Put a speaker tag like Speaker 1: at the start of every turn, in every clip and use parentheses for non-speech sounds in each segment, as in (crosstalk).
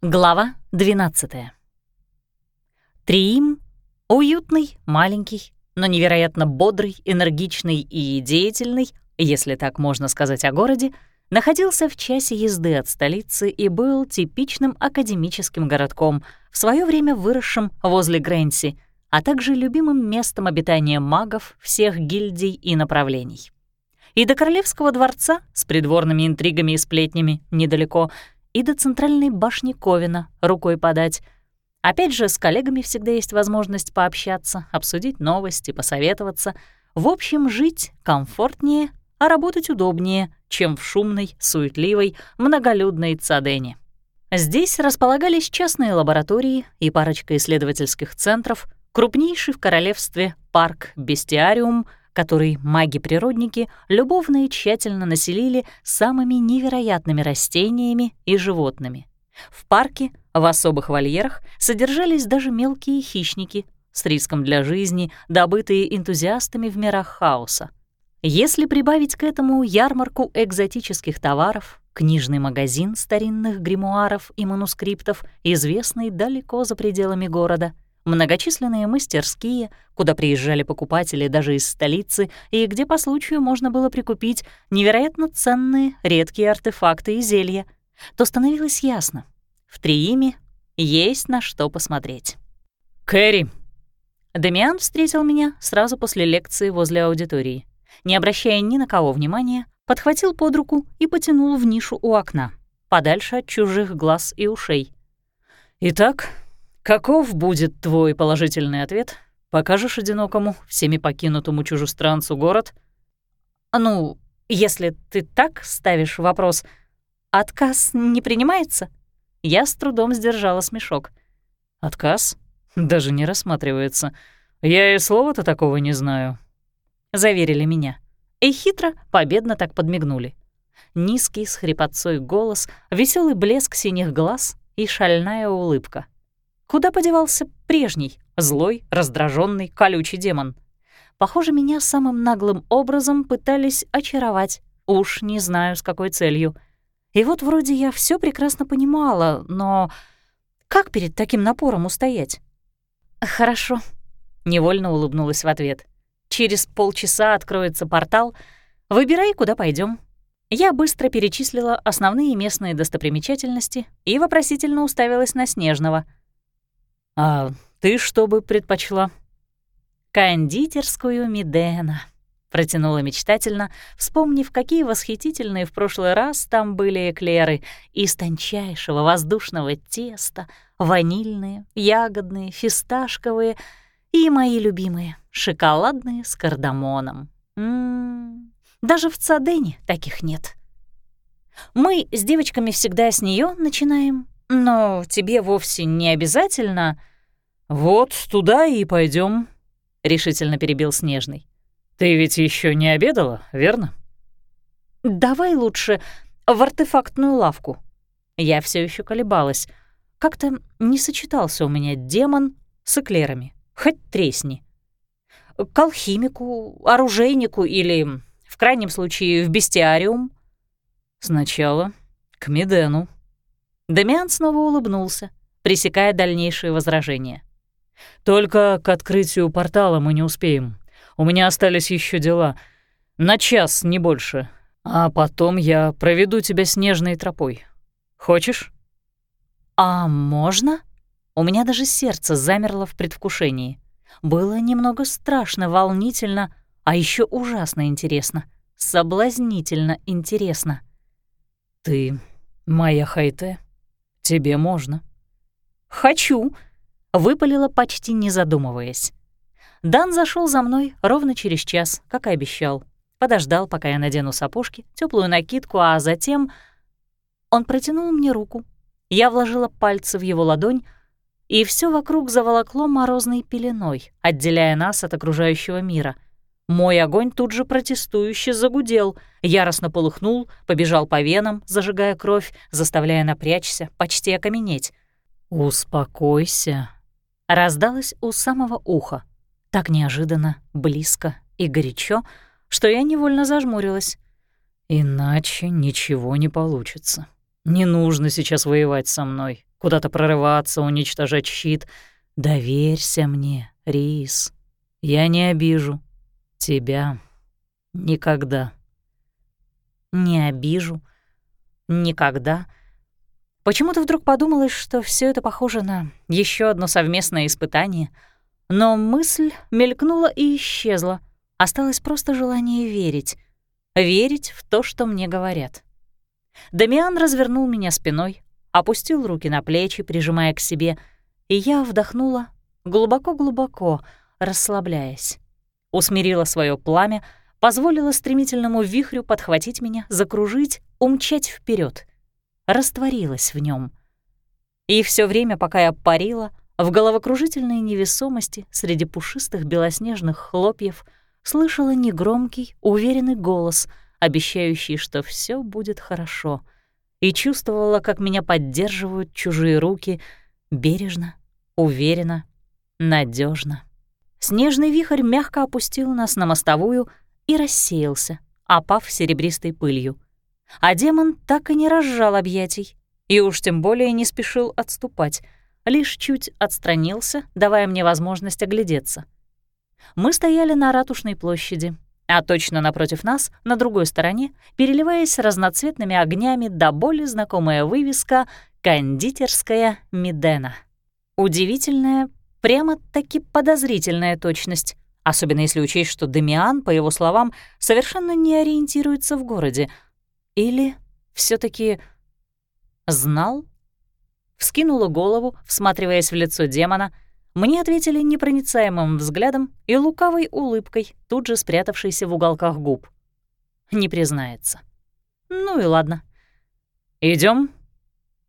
Speaker 1: Глава 12. Триим — уютный, маленький, но невероятно бодрый, энергичный и деятельный, если так можно сказать о городе, находился в часе езды от столицы и был типичным академическим городком, в свое время выросшим возле Грэнси, а также любимым местом обитания магов всех гильдий и направлений. И до Королевского дворца с придворными интригами и сплетнями недалеко — и до центральной башни Ковина рукой подать. Опять же, с коллегами всегда есть возможность пообщаться, обсудить новости, посоветоваться. В общем, жить комфортнее, а работать удобнее, чем в шумной, суетливой, многолюдной Цадене. Здесь располагались частные лаборатории и парочка исследовательских центров, крупнейший в королевстве парк Бестиариум — который маги-природники любовно и тщательно населили самыми невероятными растениями и животными. В парке, в особых вольерах, содержались даже мелкие хищники с риском для жизни, добытые энтузиастами в мирах хаоса. Если прибавить к этому ярмарку экзотических товаров, книжный магазин старинных гримуаров и манускриптов, известный далеко за пределами города — многочисленные мастерские, куда приезжали покупатели даже из столицы и где по случаю можно было прикупить невероятно ценные редкие артефакты и зелья, то становилось ясно — в Трииме есть на что посмотреть.
Speaker 2: «Кэрри!»
Speaker 1: Дамиан встретил меня сразу после лекции возле аудитории. Не обращая ни на кого внимания, подхватил под руку и потянул в нишу у окна, подальше от чужих глаз и ушей.
Speaker 2: «Итак, Каков будет твой положительный ответ? Покажешь одинокому, всеми покинутому чужестранцу город?
Speaker 1: Ну, если ты так ставишь вопрос, отказ не принимается? Я с трудом сдержала смешок.
Speaker 2: Отказ? Даже не рассматривается. Я и слова-то такого не знаю.
Speaker 1: Заверили меня. И хитро, победно так подмигнули. Низкий с хрипотцой голос, веселый блеск синих глаз и шальная улыбка — Куда подевался прежний, злой, раздраженный, колючий демон? Похоже, меня самым наглым образом пытались очаровать. Уж не знаю, с какой целью. И вот вроде я все прекрасно понимала, но как перед таким напором устоять? «Хорошо», — невольно улыбнулась в ответ. «Через полчаса откроется портал. Выбирай, куда пойдем. Я быстро перечислила основные местные достопримечательности и вопросительно уставилась на Снежного —
Speaker 2: «А ты что бы предпочла?»
Speaker 1: «Кондитерскую Мидена», — протянула мечтательно, вспомнив, какие восхитительные в прошлый раз там были эклеры из тончайшего воздушного теста, ванильные, ягодные, фисташковые и мои любимые — шоколадные с кардамоном. М -м -м, даже в Цадене таких нет. Мы с девочками всегда с нее начинаем, но тебе вовсе не обязательно...»
Speaker 2: «Вот туда и пойдем,
Speaker 1: решительно перебил Снежный.
Speaker 2: «Ты ведь еще не обедала, верно?»
Speaker 1: «Давай лучше в артефактную лавку». Я все еще колебалась. Как-то не сочетался у меня демон с эклерами. Хоть тресни. К алхимику, оружейнику или, в крайнем случае, в бестиариум.
Speaker 2: Сначала к Медену.
Speaker 1: Дамиан снова улыбнулся, пресекая дальнейшие возражения.
Speaker 2: Только к открытию портала мы не успеем. У меня остались еще дела. На час, не больше. А потом я проведу тебя снежной тропой. Хочешь?
Speaker 1: А можно? У меня даже сердце замерло в предвкушении. Было немного страшно, волнительно, а еще ужасно интересно. Соблазнительно интересно.
Speaker 2: Ты моя Хайте, тебе можно.
Speaker 1: Хочу, Выпалила, почти не задумываясь. Дан зашел за мной ровно через час, как и обещал. Подождал, пока я надену сапожки, теплую накидку, а затем... Он протянул мне руку. Я вложила пальцы в его ладонь, и все вокруг заволокло морозной пеленой, отделяя нас от окружающего мира. Мой огонь тут же протестующе загудел, яростно полыхнул, побежал по венам, зажигая кровь, заставляя напрячься, почти окаменеть.
Speaker 2: «Успокойся»,
Speaker 1: раздалось у самого уха, так неожиданно, близко и горячо, что я невольно зажмурилась.
Speaker 2: «Иначе ничего не получится. Не нужно сейчас воевать со мной. куда-то прорываться, уничтожать щит. Доверься мне, Рис. Я не обижу. Тебя. Никогда.
Speaker 1: Не обижу. Никогда. Почему-то вдруг подумалось, что все это похоже на еще одно совместное испытание. Но мысль мелькнула и исчезла. Осталось просто желание верить. Верить в то, что мне говорят. Дамиан развернул меня спиной, опустил руки на плечи, прижимая к себе, и я вдохнула глубоко-глубоко, расслабляясь. Усмирила свое пламя, позволила стремительному вихрю подхватить меня, закружить, умчать вперед, Растворилась в нем. И все время, пока я парила, в головокружительной невесомости среди пушистых белоснежных хлопьев слышала негромкий, уверенный голос, обещающий, что все будет хорошо, и чувствовала, как меня поддерживают чужие руки бережно, уверенно, надежно. Снежный вихрь мягко опустил нас на мостовую и рассеялся, опав серебристой пылью. А демон так и не разжал объятий, и уж тем более не спешил отступать, лишь чуть отстранился, давая мне возможность оглядеться. Мы стояли на Ратушной площади, а точно напротив нас, на другой стороне, переливаясь разноцветными огнями до боли знакомая вывеска «Кондитерская Мидена». Удивительная, прямо-таки подозрительная точность, особенно если учесть, что Демиан, по его словам, совершенно не ориентируется в городе. Или все таки знал? Вскинула голову, всматриваясь в лицо демона. Мне ответили непроницаемым взглядом и лукавой улыбкой, тут же спрятавшейся в уголках губ. Не признается. Ну и ладно. Идем.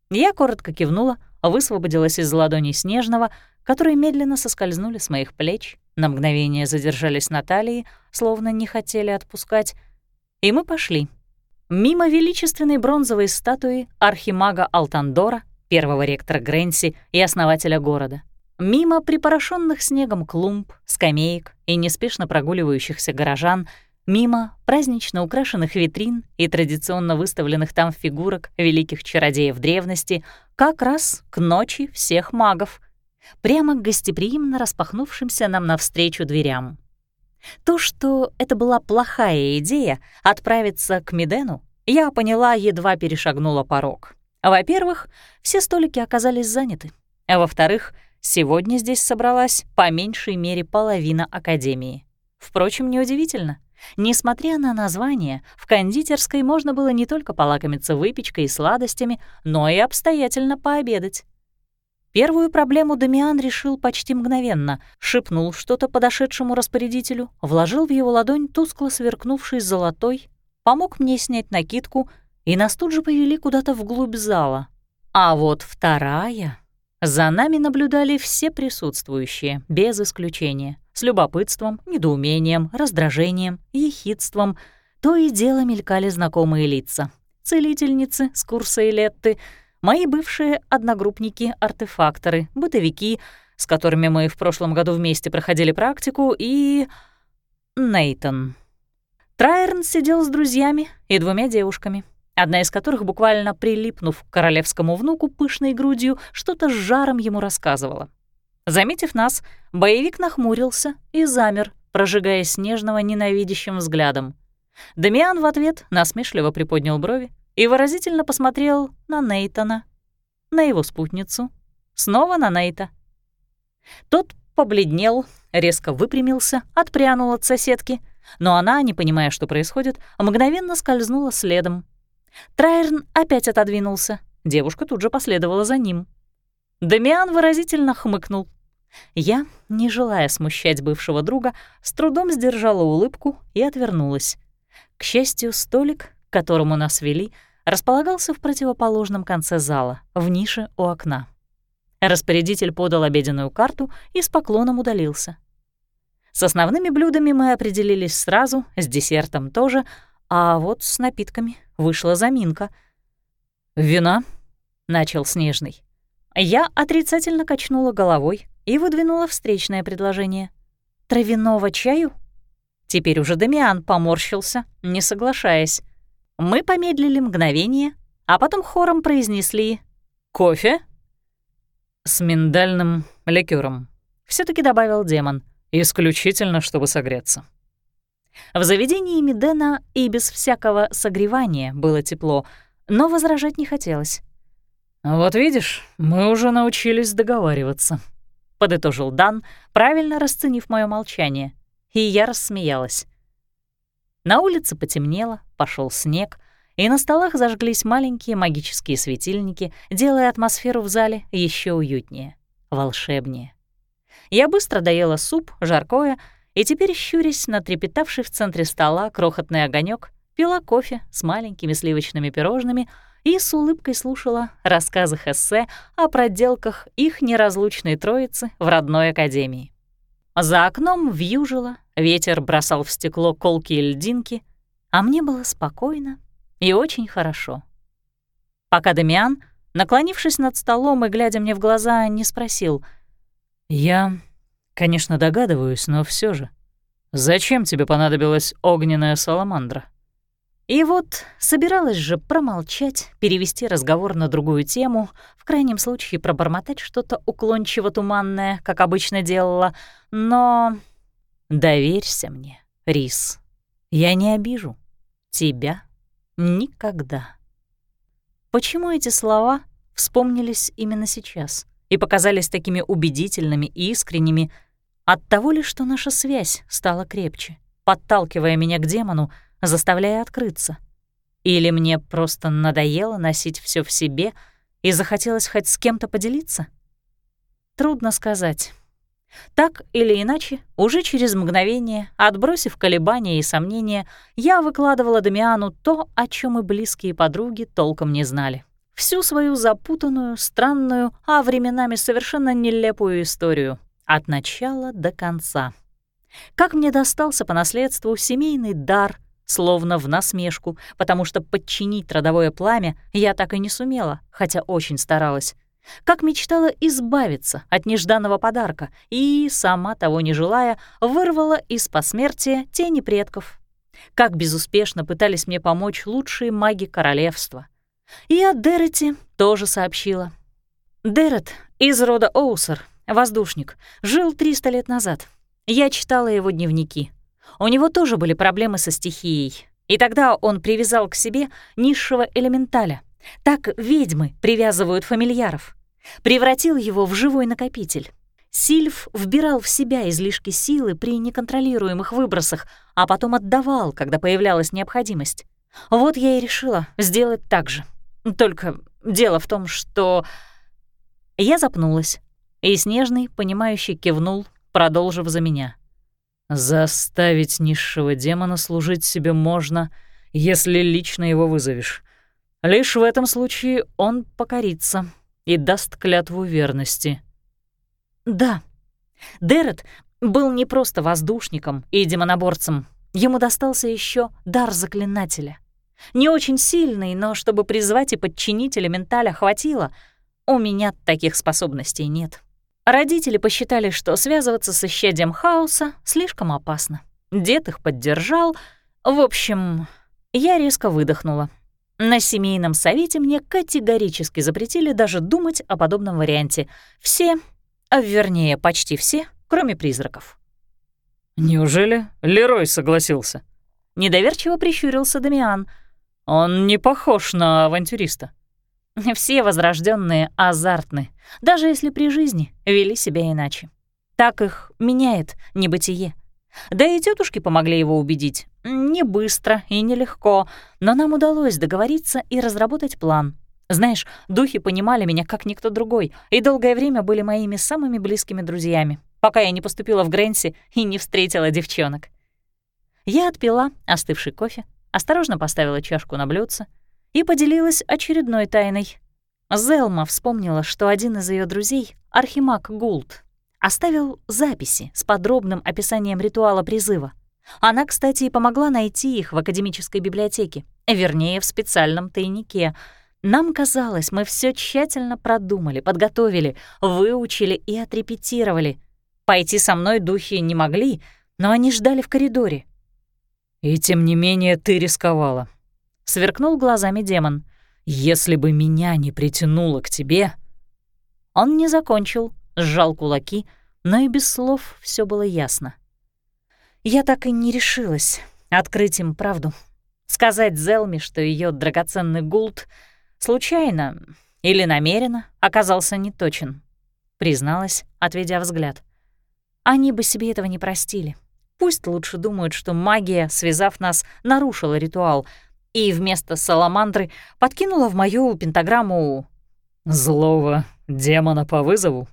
Speaker 1: Я коротко кивнула, высвободилась из ладоней Снежного, которые медленно соскользнули с моих плеч, на мгновение задержались на талии, словно не хотели отпускать, и мы пошли. Мимо величественной бронзовой статуи архимага Алтандора, первого ректора Грэнси и основателя города. Мимо припорошенных снегом клумб, скамеек и неспешно прогуливающихся горожан, мимо празднично украшенных витрин и традиционно выставленных там фигурок великих чародеев древности, как раз к ночи всех магов, прямо к гостеприимно распахнувшимся нам навстречу дверям. То, что это была плохая идея отправиться к Медену, я поняла, едва перешагнула порог. Во-первых, все столики оказались заняты. А во-вторых, сегодня здесь собралась по меньшей мере половина Академии. Впрочем, неудивительно. Несмотря на название, в кондитерской можно было не только полакомиться выпечкой и сладостями, но и обстоятельно пообедать. Первую проблему Дамиан решил почти мгновенно, шепнул что-то подошедшему распорядителю, вложил в его ладонь тускло сверкнувший золотой, помог мне снять накидку, и нас тут же повели куда-то вглубь зала. А вот вторая... За нами наблюдали все присутствующие, без исключения, с любопытством, недоумением, раздражением, ехидством. То и дело мелькали знакомые лица. Целительницы с курса Элетты — мои бывшие одногруппники-артефакторы, бытовики, с которыми мы в прошлом году вместе проходили практику, и... Нейтон. Трайерн сидел с друзьями и двумя девушками, одна из которых, буквально прилипнув к королевскому внуку пышной грудью, что-то с жаром ему рассказывала. Заметив нас, боевик нахмурился и замер, прожигая снежного ненавидящим взглядом. Дамиан в ответ насмешливо приподнял брови и выразительно посмотрел на Нейтона, на его спутницу, снова на Нейта. Тот побледнел, резко выпрямился, отпрянул от соседки, но она, не понимая, что происходит, мгновенно скользнула следом. Трайерн опять отодвинулся, девушка тут же последовала за ним. Дамиан выразительно хмыкнул. Я, не желая смущать бывшего друга, с трудом сдержала улыбку и отвернулась. К счастью, столик, к которому нас вели, располагался в противоположном конце зала, в нише у окна. Распорядитель подал обеденную карту и с поклоном удалился. С основными блюдами мы определились сразу, с десертом тоже, а вот с напитками вышла заминка. «Вина?» — начал Снежный. Я отрицательно качнула головой и выдвинула встречное предложение. «Травяного чаю?» Теперь уже Дамиан поморщился, не соглашаясь. Мы помедлили мгновение, а потом хором произнесли «Кофе?»
Speaker 2: «С миндальным ликером», — все таки добавил демон, исключительно чтобы согреться.
Speaker 1: В заведении Медена и без всякого согревания было тепло, но возражать не хотелось.
Speaker 2: «Вот видишь, мы уже научились договариваться», — подытожил Дан, правильно расценив мое молчание, и я рассмеялась.
Speaker 1: На улице потемнело, пошел снег, и на столах зажглись маленькие магические светильники, делая атмосферу в зале еще уютнее, волшебнее. Я быстро доела суп, жаркое — и теперь, щурясь на трепетавший в центре стола крохотный огонек, пила кофе с маленькими сливочными пирожными и с улыбкой слушала рассказы эссе о проделках их неразлучной троицы в родной академии. За окном вьюжило, ветер бросал в стекло колки и льдинки, а мне было спокойно и очень хорошо. Пока Дамиан, наклонившись над столом и глядя мне в глаза, не спросил
Speaker 2: «Я Конечно, догадываюсь, но все же. Зачем тебе понадобилась огненная саламандра?
Speaker 1: И вот собиралась же промолчать, перевести разговор на другую тему, в крайнем случае пробормотать что-то уклончиво-туманное, как обычно делала, но... Доверься мне, Рис. Я не обижу. Тебя никогда. Почему эти слова вспомнились именно сейчас и показались такими убедительными и искренними, от того ли, что наша связь стала крепче, подталкивая меня к демону, заставляя открыться? Или мне просто надоело носить все в себе и захотелось хоть с кем-то поделиться? Трудно сказать. Так или иначе, уже через мгновение, отбросив колебания и сомнения, я выкладывала Дамиану то, о чем и близкие подруги толком не знали. Всю свою запутанную, странную, а временами совершенно нелепую историю — от начала до конца. Как мне достался по наследству семейный дар, словно в насмешку, потому что подчинить родовое пламя я так и не сумела, хотя очень старалась. Как мечтала избавиться от нежданного подарка и, сама того не желая, вырвала из посмертия тени предков. Как безуспешно пытались мне помочь лучшие маги королевства. И о Дерете тоже сообщила. Дерет из рода Оусер воздушник, жил 300 лет назад. Я читала его дневники. У него тоже были проблемы со стихией. И тогда он привязал к себе низшего элементаля. Так ведьмы привязывают фамильяров. Превратил его в живой накопитель. Сильф вбирал в себя излишки силы при неконтролируемых выбросах, а потом отдавал, когда появлялась необходимость. Вот я и решила сделать так же. Только дело в том, что... Я запнулась. И Снежный, понимающий, кивнул, продолжив за меня.
Speaker 2: «Заставить низшего демона служить себе можно, если лично его вызовешь. Лишь в этом случае он покорится и даст клятву верности».
Speaker 1: «Да. Дерет был не просто воздушником и демоноборцем. Ему достался еще дар заклинателя. Не очень сильный, но чтобы призвать и подчинить элементаля хватило. У меня таких способностей нет». Родители посчитали, что связываться с исчадием хаоса слишком опасно. Дед их поддержал. В общем, я резко выдохнула. На семейном совете мне категорически запретили даже думать о подобном варианте. Все, а вернее, почти все, кроме призраков.
Speaker 2: «Неужели Лерой согласился?»
Speaker 1: Недоверчиво прищурился Дамиан.
Speaker 2: «Он не похож на авантюриста». (laughs)
Speaker 1: Все возрожденные азартны, даже если при жизни вели себя иначе. Так их меняет небытие. Да и тетушки помогли его убедить. Не быстро и нелегко, но нам удалось договориться и разработать план. Знаешь, духи понимали меня как никто другой и долгое время были моими самыми близкими друзьями, пока я не поступила в Грэнси и не встретила девчонок. Я отпила остывший кофе, осторожно поставила чашку на блюдце — и поделилась очередной тайной. Зелма вспомнила, что один из ее друзей, Архимаг Гулт, оставил записи с подробным описанием ритуала призыва. Она, кстати, и помогла найти их в академической библиотеке, вернее, в специальном тайнике. Нам казалось, мы все тщательно продумали, подготовили, выучили и отрепетировали. Пойти со мной духи не могли, но они ждали в коридоре.
Speaker 2: «И тем не менее ты рисковала»,
Speaker 1: сверкнул глазами демон.
Speaker 2: «Если бы меня не притянуло к тебе...»
Speaker 1: Он не закончил, сжал кулаки, но и без слов все было ясно. Я так и не решилась открыть им правду. Сказать Зелми, что ее драгоценный гулд случайно или намеренно оказался неточен, призналась, отведя взгляд. Они бы себе этого не простили. Пусть лучше думают, что магия, связав нас, нарушила ритуал и вместо саламандры подкинула в мою пентаграмму
Speaker 2: «Злого демона по вызову»,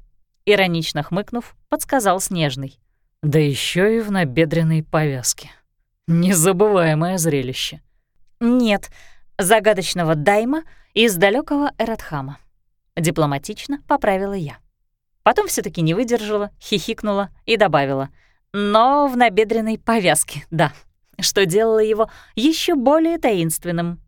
Speaker 1: иронично хмыкнув, подсказал Снежный.
Speaker 2: Да еще и в набедренной повязке. Незабываемое зрелище.
Speaker 1: Нет, загадочного Дайма из далекого Эратхама. Дипломатично поправила я. Потом все таки не выдержала, хихикнула и добавила. Но в набедренной повязке, да, что делало его еще более таинственным.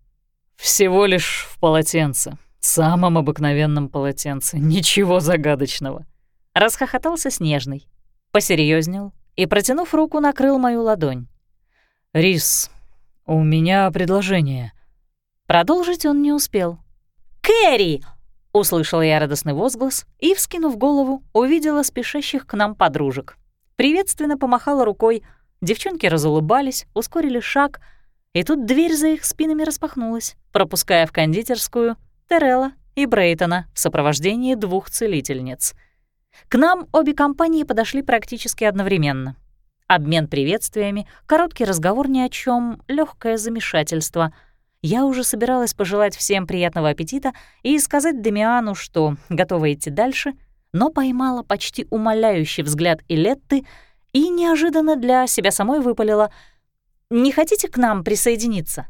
Speaker 2: «Всего лишь в полотенце, самом обыкновенном полотенце, ничего загадочного», —
Speaker 1: расхохотался Снежный, посерьезнел и, протянув руку, накрыл мою ладонь.
Speaker 2: «Рис, у меня предложение».
Speaker 1: Продолжить он не успел. «Кэрри!» — услышала я радостный возглас и, вскинув голову, увидела спешащих к нам подружек. Приветственно помахала рукой, девчонки разулыбались, ускорили шаг, и тут дверь за их спинами распахнулась, пропуская в кондитерскую Терелла и Брейтона в сопровождении двух целительниц. К нам обе компании подошли практически одновременно — Обмен приветствиями, короткий разговор ни о чем, легкое замешательство. Я уже собиралась пожелать всем приятного аппетита и сказать Демиану, что готова идти дальше, но поймала почти умоляющий взгляд Илетты и неожиданно для себя самой выпалила «Не хотите к нам присоединиться?»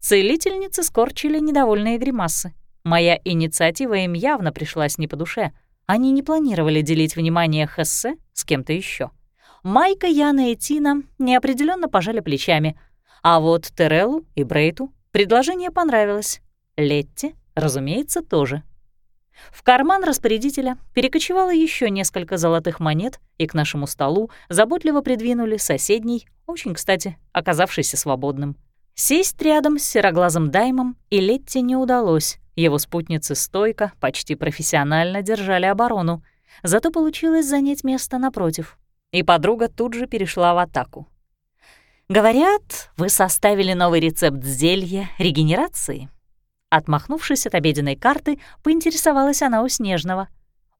Speaker 1: Целительницы скорчили недовольные гримасы. Моя инициатива им явно пришлась не по душе. Они не планировали делить внимание Хессе с кем-то еще. Майка, Яна и Тина неопределенно пожали плечами, а вот Тереллу и Брейту предложение понравилось. Летти, разумеется, тоже. В карман распорядителя перекочевало еще несколько золотых монет, и к нашему столу заботливо придвинули соседний, очень кстати, оказавшийся свободным. Сесть рядом с сероглазым Даймом и Летти не удалось. Его спутницы стойко, почти профессионально держали оборону. Зато получилось занять место напротив и подруга тут же перешла в атаку. «Говорят, вы составили новый рецепт зелья регенерации?» Отмахнувшись от обеденной карты, поинтересовалась она у Снежного.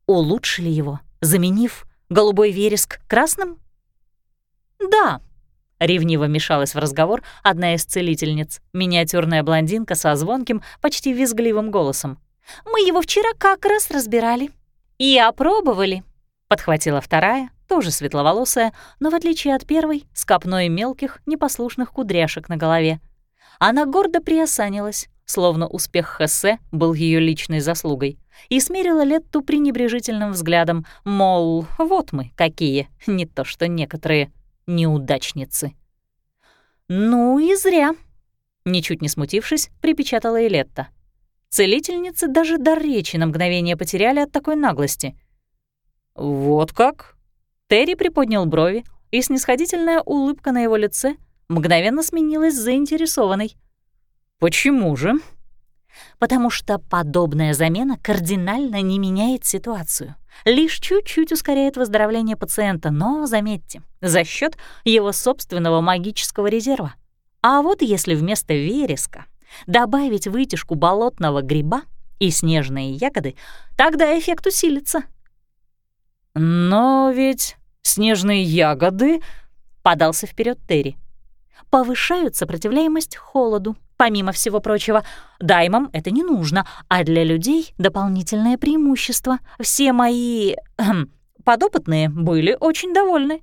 Speaker 1: «Улучшили его, заменив голубой вереск красным?» «Да», — ревниво мешалась в разговор одна из целительниц, миниатюрная блондинка со звонким, почти визгливым голосом. «Мы его вчера как раз разбирали и опробовали», — подхватила вторая, тоже светловолосая, но в отличие от первой, с копной мелких, непослушных кудряшек на голове. Она гордо приосанилась, словно успех Хессе был ее личной заслугой, и смерила Летту пренебрежительным взглядом, мол, вот мы какие, не то что некоторые неудачницы. «Ну и зря», — ничуть не смутившись, припечатала и Летта. Целительницы даже дар речи на мгновение потеряли от такой наглости. «Вот как?» Терри приподнял брови, и снисходительная улыбка на его лице мгновенно сменилась заинтересованной. «Почему же?» «Потому что подобная замена кардинально не меняет ситуацию. Лишь чуть-чуть ускоряет выздоровление пациента, но, заметьте, за счет его собственного магического резерва. А вот если вместо вереска добавить вытяжку болотного гриба и снежные ягоды, тогда эффект усилится».
Speaker 2: «Но ведь...» снежные ягоды», — подался вперед Терри.
Speaker 1: «Повышают сопротивляемость холоду. Помимо всего прочего, даймам это не нужно, а для людей дополнительное преимущество. Все мои эм, подопытные были очень довольны».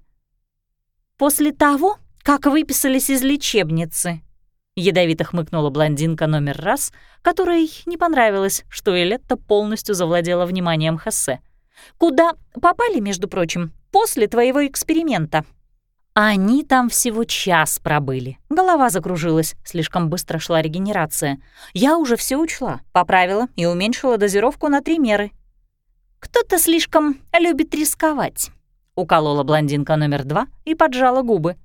Speaker 1: «После того, как выписались из лечебницы», — ядовито хмыкнула блондинка номер раз, которой не понравилось, что Элетта полностью завладела вниманием Хассе. «Куда попали, между прочим, после твоего эксперимента». Они там всего час пробыли. Голова закружилась, слишком быстро шла регенерация. Я уже все учла, поправила и уменьшила дозировку на три меры. «Кто-то слишком любит рисковать», — уколола блондинка номер два и поджала губы.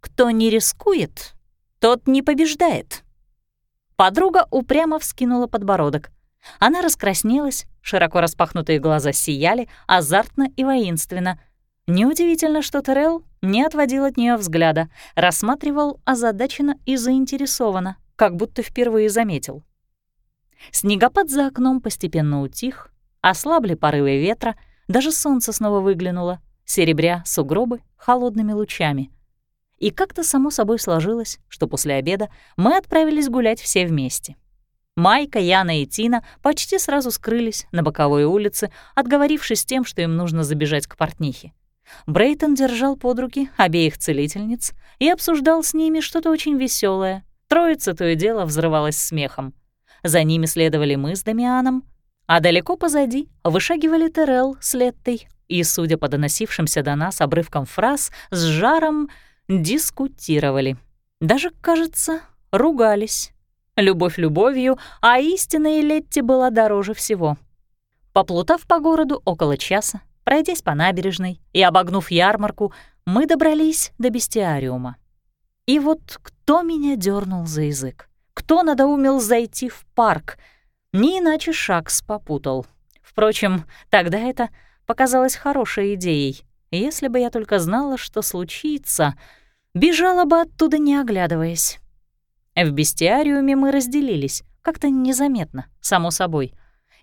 Speaker 1: «Кто не рискует, тот не побеждает». Подруга упрямо вскинула подбородок. Она раскраснелась, широко распахнутые глаза сияли, азартно и воинственно. Неудивительно, что Терел не отводил от нее взгляда, рассматривал озадаченно и заинтересованно, как будто впервые заметил. Снегопад за окном постепенно утих, ослабли порывы ветра, даже солнце снова выглянуло, серебря сугробы холодными лучами. И как-то само собой сложилось, что после обеда мы отправились гулять все вместе. Майка, Яна и Тина почти сразу скрылись на боковой улице, отговорившись тем, что им нужно забежать к портнихе. Брейтон держал под руки обеих целительниц и обсуждал с ними что-то очень веселое. Троица то и дело взрывалась смехом. За ними следовали мы с Дамианом, а далеко позади вышагивали Терел с Леттой и, судя по доносившимся до нас обрывкам фраз, с жаром дискутировали. Даже, кажется, ругались. Любовь любовью, а истинная Летти была дороже всего. Поплутав по городу около часа, пройдясь по набережной и обогнув ярмарку, мы добрались до бестиариума. И вот кто меня дернул за язык? Кто надоумел зайти в парк? Не иначе Шакс попутал. Впрочем, тогда это показалось хорошей идеей. Если бы я только знала, что случится, бежала бы оттуда, не оглядываясь. В бестиариуме мы разделились, как-то незаметно, само собой.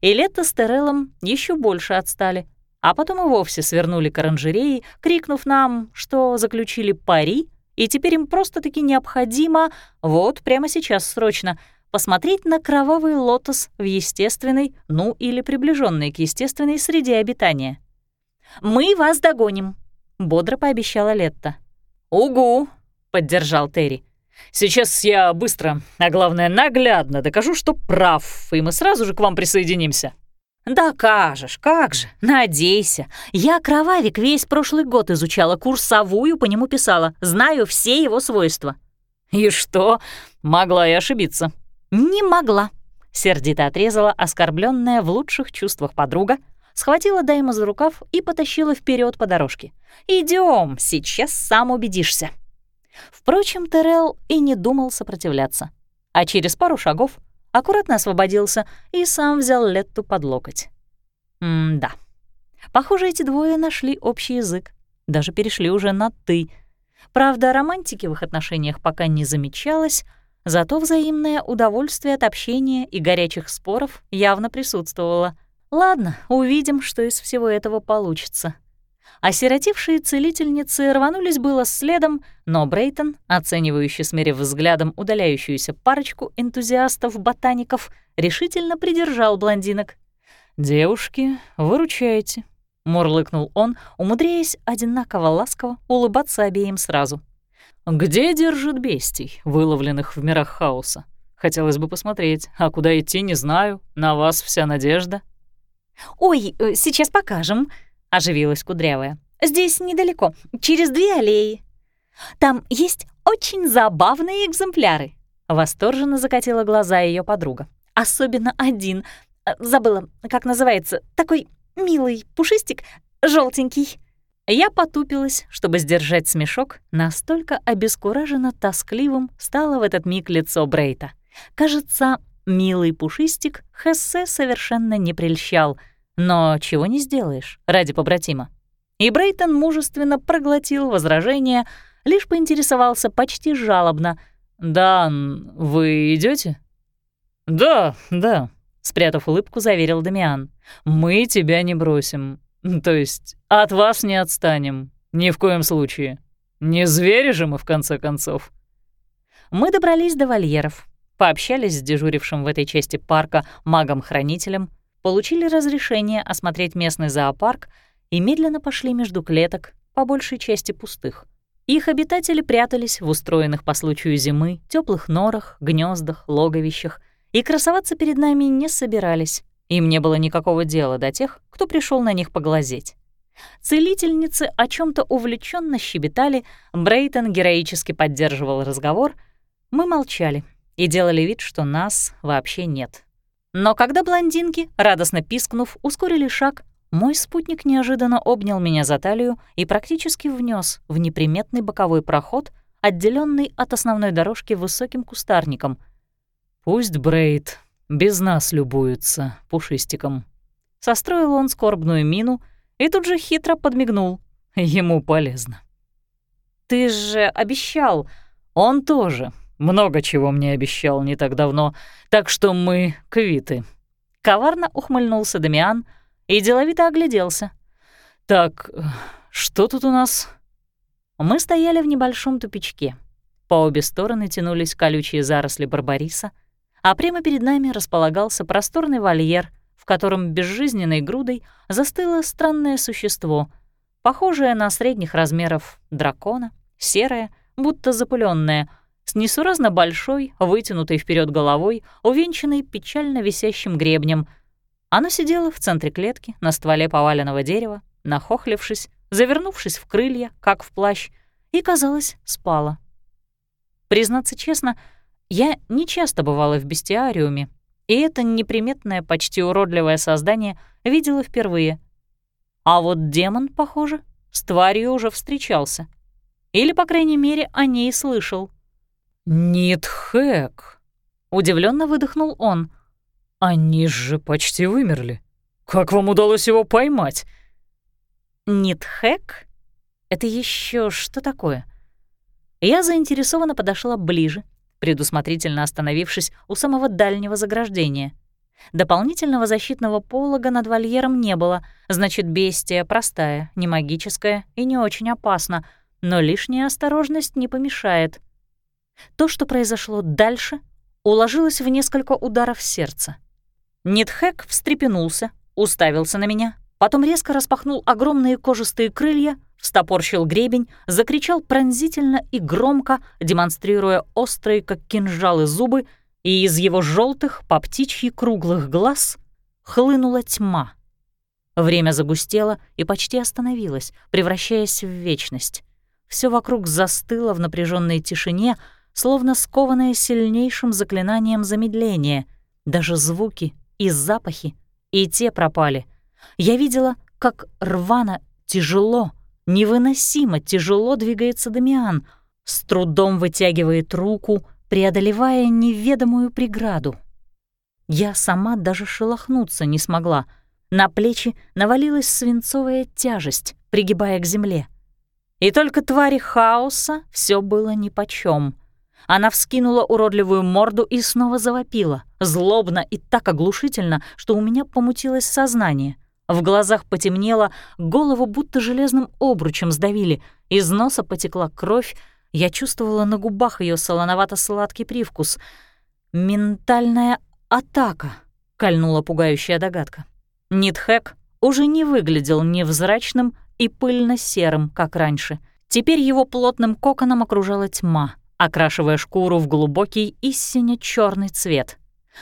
Speaker 1: И Лето с Тереллом еще больше отстали, а потом и вовсе свернули к оранжереи, крикнув нам, что заключили пари и теперь им просто-таки необходимо, вот прямо сейчас срочно, посмотреть на кровавый лотос в естественной, ну или приближенной к естественной среде обитания. «Мы вас догоним», — бодро пообещала Летта.
Speaker 2: «Угу», — поддержал Терри. «Сейчас я быстро, а главное наглядно докажу, что прав, и мы сразу же к вам присоединимся».
Speaker 1: «Да кажешь, как же, надейся. Я кровавик весь прошлый год изучала, курсовую по нему писала, знаю все его свойства».
Speaker 2: «И что? Могла я ошибиться».
Speaker 1: «Не могла», — сердито отрезала оскорбленная в лучших чувствах подруга, схватила Дайма за рукав и потащила вперед по дорожке. Идем, сейчас сам убедишься». Впрочем, Терел и не думал сопротивляться. А через пару шагов аккуратно освободился и сам взял Летту под локоть. М-да. Похоже, эти двое нашли общий язык, даже перешли уже на «ты». Правда, романтики в их отношениях пока не замечалось, зато взаимное удовольствие от общения и горячих споров явно присутствовало. Ладно, увидим, что из всего этого получится. Осиротевшие целительницы рванулись было следом, но Брейтон, оценивающий смерив взглядом удаляющуюся парочку энтузиастов-ботаников, решительно придержал блондинок.
Speaker 2: «Девушки, выручайте», — мурлыкнул он, умудряясь одинаково ласково улыбаться обеим сразу. «Где держат бестий, выловленных в мирах хаоса? Хотелось бы посмотреть, а куда идти, не знаю. На вас вся надежда».
Speaker 1: «Ой, э, сейчас покажем», — оживилась Кудрявая. «Здесь недалеко, через две аллеи. Там есть очень забавные экземпляры». Восторженно закатила глаза ее подруга. «Особенно один. Э, забыла, как называется. Такой милый пушистик, желтенький. Я потупилась, чтобы сдержать смешок, настолько обескураженно тоскливым стало в этот миг лицо Брейта. Кажется, милый пушистик Хессе совершенно не прельщал — но чего не сделаешь ради побратима. И Брейтон мужественно проглотил возражение, лишь поинтересовался почти жалобно.
Speaker 2: «Да, вы идете? «Да, да», — спрятав улыбку, заверил Дамиан. «Мы тебя не бросим. То есть от вас не отстанем. Ни в коем случае. Не звери же мы, в конце концов».
Speaker 1: Мы добрались до вольеров, пообщались с дежурившим в этой части парка магом-хранителем, получили разрешение осмотреть местный зоопарк и медленно пошли между клеток, по большей части пустых. Их обитатели прятались в устроенных по случаю зимы теплых норах, гнездах, логовищах и красоваться перед нами не собирались. Им не было никакого дела до тех, кто пришел на них поглазеть. Целительницы о чем то увлеченно щебетали, Брейтон героически поддерживал разговор. Мы молчали и делали вид, что нас вообще нет. Но когда блондинки, радостно пискнув, ускорили шаг, мой спутник неожиданно обнял меня за талию и практически внес в неприметный боковой проход, отделенный от основной дорожки высоким кустарником.
Speaker 2: «Пусть Брейд без нас любуются пушистиком». Состроил он скорбную мину и тут же хитро подмигнул. Ему полезно.
Speaker 1: «Ты же обещал!»
Speaker 2: «Он тоже. Много чего мне обещал не так давно, так что мы квиты».
Speaker 1: Коварно ухмыльнулся Дамиан и деловито огляделся.
Speaker 2: «Так, что тут у нас?»
Speaker 1: Мы стояли в небольшом тупичке. По обе стороны тянулись колючие заросли барбариса, а прямо перед нами располагался просторный вольер, в котором безжизненной грудой застыло странное существо, похожее на средних размеров дракона, серое, будто запыленное, с несуразно большой, вытянутой вперед головой, увенчанной печально висящим гребнем. Оно сидело в центре клетки, на стволе поваленного дерева, нахохлившись, завернувшись в крылья, как в плащ, и, казалось, спала. Признаться честно, я не часто бывала в бестиариуме, и это неприметное, почти уродливое создание видела впервые. А вот демон, похоже, с тварью уже встречался. Или, по крайней мере, о ней слышал.
Speaker 2: «Нитхэк!» — удивленно выдохнул он. «Они же почти вымерли. Как вам удалось его поймать?»
Speaker 1: «Нитхэк? Это еще что такое?» Я заинтересованно подошла ближе, предусмотрительно остановившись у самого дальнего заграждения. Дополнительного защитного полога над вольером не было, значит, бестия простая, не магическая и не очень опасна, но лишняя осторожность не помешает. То, что произошло дальше, уложилось в несколько ударов сердца. Нитхэк встрепенулся, уставился на меня, потом резко распахнул огромные кожистые крылья, встопорщил гребень, закричал пронзительно и громко, демонстрируя острые, как кинжалы, зубы, и из его желтых по птичьи круглых глаз хлынула тьма. Время загустело и почти остановилось, превращаясь в вечность. Все вокруг застыло в напряженной тишине, словно скованное сильнейшим заклинанием замедления. Даже звуки и запахи, и те пропали. Я видела, как рвано, тяжело, невыносимо тяжело двигается Дамиан, с трудом вытягивает руку, преодолевая неведомую преграду. Я сама даже шелохнуться не смогла. На плечи навалилась свинцовая тяжесть, пригибая к земле. И только твари хаоса все было нипочём. Она вскинула уродливую морду и снова завопила, злобно и так оглушительно, что у меня помутилось сознание. В глазах потемнело, голову будто железным обручем сдавили, из носа потекла кровь, я чувствовала на губах ее солоновато-сладкий привкус. «Ментальная атака», — кольнула пугающая догадка. Нитхэк уже не выглядел невзрачным и пыльно-серым, как раньше. Теперь его плотным коконом окружала тьма, окрашивая шкуру в глубокий и сине черный цвет.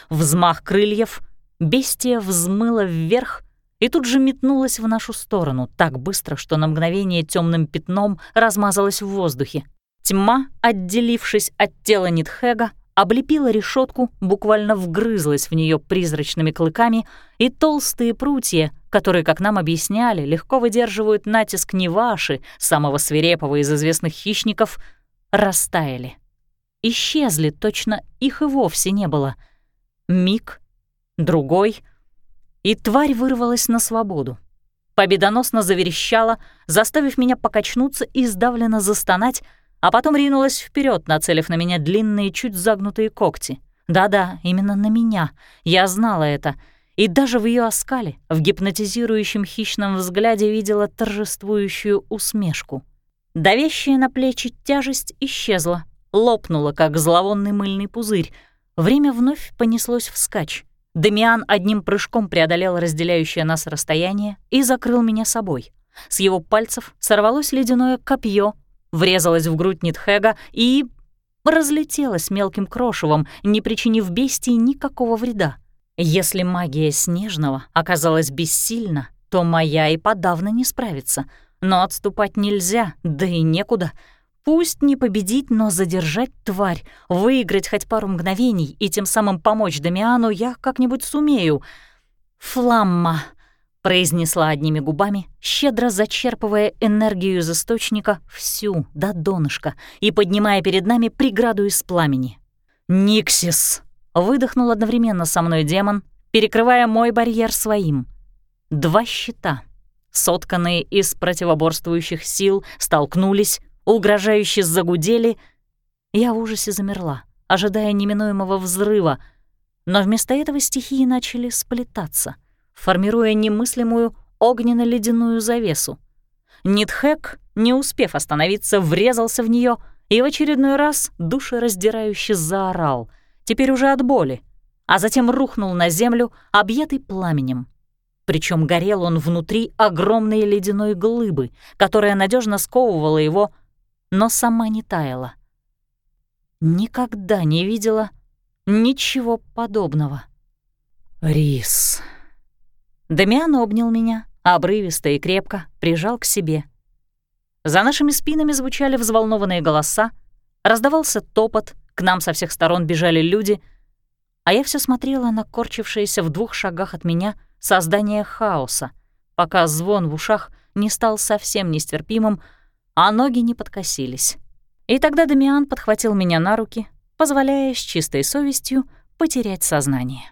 Speaker 1: Взмах крыльев, бестия взмыла вверх и тут же метнулась в нашу сторону так быстро, что на мгновение темным пятном размазалась в воздухе. Тьма, отделившись от тела Нитхега, облепила решетку, буквально вгрызлась в нее призрачными клыками, и толстые прутья, которые, как нам объясняли, легко выдерживают натиск Неваши, самого свирепого из известных хищников, растаяли. Исчезли, точно их и вовсе не было. Миг, другой, и тварь вырвалась на свободу. Победоносно заверещала, заставив меня покачнуться и сдавленно застонать, а потом ринулась вперед, нацелив на меня длинные, чуть загнутые когти. Да-да, именно на меня. Я знала это. И даже в ее оскале, в гипнотизирующем хищном взгляде видела торжествующую усмешку. Давящая на плечи тяжесть исчезла, лопнула, как зловонный мыльный пузырь. Время вновь понеслось вскачь. Дамиан одним прыжком преодолел разделяющее нас расстояние и закрыл меня собой. С его пальцев сорвалось ледяное копье, врезалась в грудь Нитхега и разлетелась мелким крошевом, не причинив бестии никакого вреда. Если магия Снежного оказалась бессильна, то моя и подавно не справится. Но отступать нельзя, да и некуда. Пусть не победить, но задержать тварь, выиграть хоть пару мгновений и тем самым помочь Дамиану я как-нибудь сумею. «Фламма!» произнесла одними губами, щедро зачерпывая энергию из источника всю до донышка и поднимая перед нами преграду из пламени. «Никсис!» выдохнул одновременно со мной демон, перекрывая мой барьер своим. Два щита, сотканные из противоборствующих сил, столкнулись, угрожающе загудели. Я в ужасе замерла, ожидая неминуемого взрыва, но вместо этого стихии начали сплетаться, формируя немыслимую огненно-ледяную завесу. Нитхэк, не успев остановиться, врезался в нее и в очередной раз душераздирающе заорал, теперь уже от боли, а затем рухнул на землю, объятый пламенем. Причем горел он внутри огромной ледяной глыбы, которая надежно сковывала его, но сама не таяла. Никогда не видела ничего подобного.
Speaker 2: «Рис».
Speaker 1: Дамиан обнял меня, обрывисто и крепко прижал к себе. За нашими спинами звучали взволнованные голоса, раздавался топот, к нам со всех сторон бежали люди, а я все смотрела на корчившееся в двух шагах от меня создание хаоса, пока звон в ушах не стал совсем нестерпимым, а ноги не подкосились. И тогда Дамиан подхватил меня на руки, позволяя с чистой совестью потерять сознание.